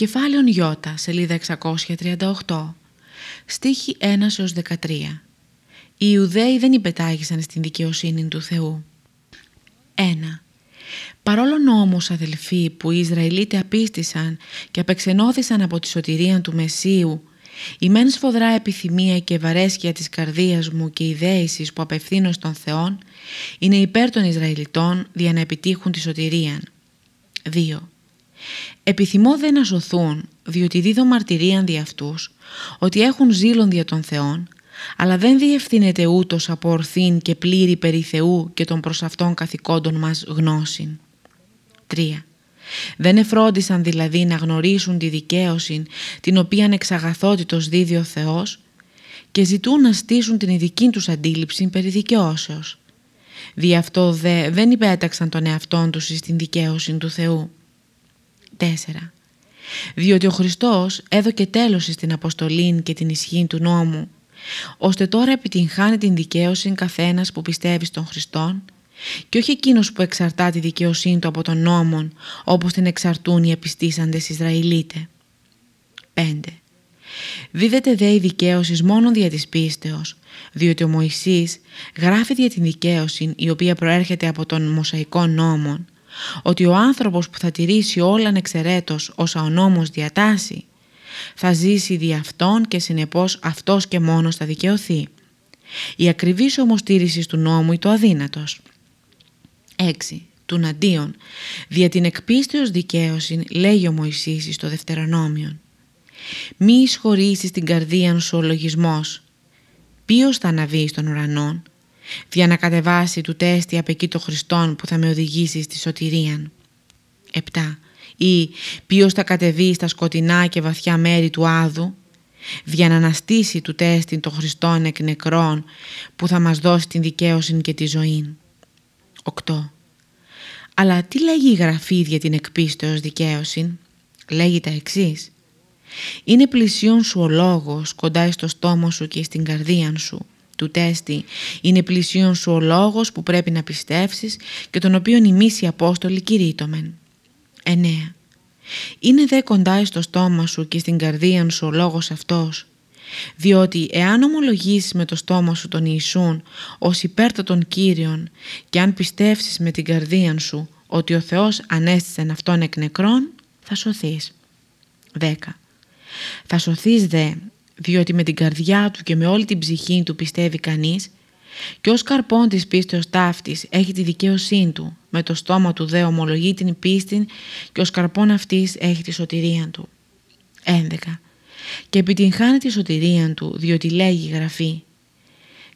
Κεφάλαιον Ι, σελίδα 638, στίχη 1 έως 13. Οι Ιουδαίοι δεν υπετάγησαν στην δικαιοσύνη του Θεού. 1. Παρόλο όμως αδελφοί που οι Ισραηλίτες απίστησαν και απεξενώθησαν από τη σωτηρία του Μεσίου η μεν σφοδρά επιθυμία και βαρέσκεια της καρδίας μου και η δέησης που απευθύνω στον Θεόν είναι υπέρ των Ισραηλιτών για να επιτύχουν τη σωτηρία. 2. Επιθυμώ δεν να σωθούν, διότι δίδω μαρτυρίαν δι' αυτούς, ότι έχουν ζήλον δια των Θεών, αλλά δεν διευθύνεται ούτως από ορθήν και πλήρη περί Θεού και των προς αυτών καθηκόντων μας γνώσιν. 3. Δεν εφρόντισαν δηλαδή να γνωρίσουν τη δικαίωση την οποία εξαγαθότητος δίδει ο Θεός και ζητούν να στήσουν την ειδική τους αντίληψη περί δικαιώσεως. Δι' αυτό δε δεν υπέταξαν τον εαυτόν τους στην δικαίωση του Θεού. 4. Διότι ο Χριστός έδωκε τέλος στην αποστολή και την ισχύ του νόμου, ώστε τώρα επιτυγχάνει την δικαίωση καθένας που πιστεύει στον Χριστόν και όχι εκείνος που εξαρτά τη δικαιοσύνη του από τον νόμον όπως την εξαρτούν οι επιστήσαντες Ισραηλίτε. 5. Δίδεται δε η δικαίωση μόνο δια της πίστεως, διότι ο Μωυσής γράφει δια την δικαίωση η οποία προέρχεται από τον Μωσαϊκό νόμον, ότι ο άνθρωπος που θα τηρήσει όλαν εξαιρέτως όσα ο νόμος διατάσσει, θα ζήσει δι' αυτόν και συνεπώς αυτός και μόνος θα δικαιωθεί. Η ακριβής όμως τήρησης του νόμου είναι το αδύνατος. 6. Του αντίον, δια την εκπίστεως δικαίωση λέγει ο Μωυσής στο Δευτερονόμιον. Μη εισχωρήσεις την καρδία σου ο λογισμός. Ποιος θα αναβεί στον ουρανόν, δια να κατεβάσει του τέστη απ' εκεί το Χριστόν που θα με οδηγήσει στη σωτηρίαν. 7. Ή ποιος θα κατεβεί στα σκοτεινά και βαθιά μέρη του Άδου, δια να αναστήσει του τέστη το Χριστόν εκ νεκρών που θα μας δώσει την δικαίωση και τη ζωή. 8. Αλλά τι λέγει η Γραφή για την εκπίστεως δικαίωση. Λέγει τα εξής. Είναι πλησίον σου ο λόγος κοντά στο στόμα σου και στην καρδία σου. Του τέστη είναι πλησίον σου ο λόγος που πρέπει να πιστεύσεις και τον οποίον οι οι Απόστολοι κηρύττωμεν. 9. Είναι δε κοντά στο στόμα σου και στην καρδία σου ο λόγος αυτός διότι εάν ομολογήσεις με το στόμα σου τον Ιησούν ως υπέρτατον Κύριον και αν πιστεύσεις με την καρδία σου ότι ο Θεός ανέστησε αυτόν εκ νεκρών, θα σωθείς. 10. Θα σωθείς δε, διότι με την καρδιά του και με όλη την ψυχή του πιστεύει κανείς και ως καρπόν της πίστεως ταύτης έχει τη δικαίωσή του, με το στόμα του δε ομολογεί την πίστη και ως καρπόν αυτής έχει τη σωτηρία του. 11 και επιτυγχάνει τη σωτηρία του διότι λέγει η Γραφή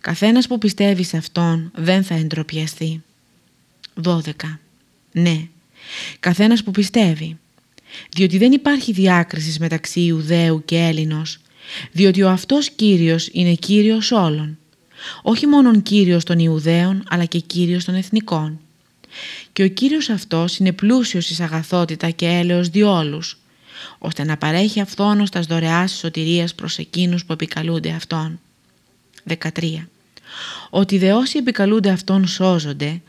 «Καθένας που πιστεύει σε Αυτόν δεν θα εντροπιαστεί». 12. Ναι, καθένας που πιστεύει, διότι δεν υπάρχει διάκριση μεταξύ Ιουδαίου και Έλληνος, διότι ο αυτός Κύριος είναι Κύριος όλων, όχι μόνον Κύριος των Ιουδαίων, αλλά και Κύριος των Εθνικών. Και ο Κύριος αυτός είναι πλούσιος εις αγαθότητα και έλεος διόλους, ώστε να παρέχει αυτόν τας δωρεάς σωτηρίας προς εκείνους που επικαλούνται Αυτόν. 13. Ότι δε όσοι επικαλούνται Αυτόν σώζονται,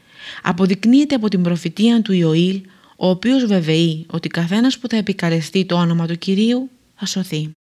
αποδεικνύεται από την προφητεία του Ιωήλ, ο οποίος βεβαιεί ότι καθένας που θα επικαλεστεί το όνομα του Κυρίου θα σωθεί.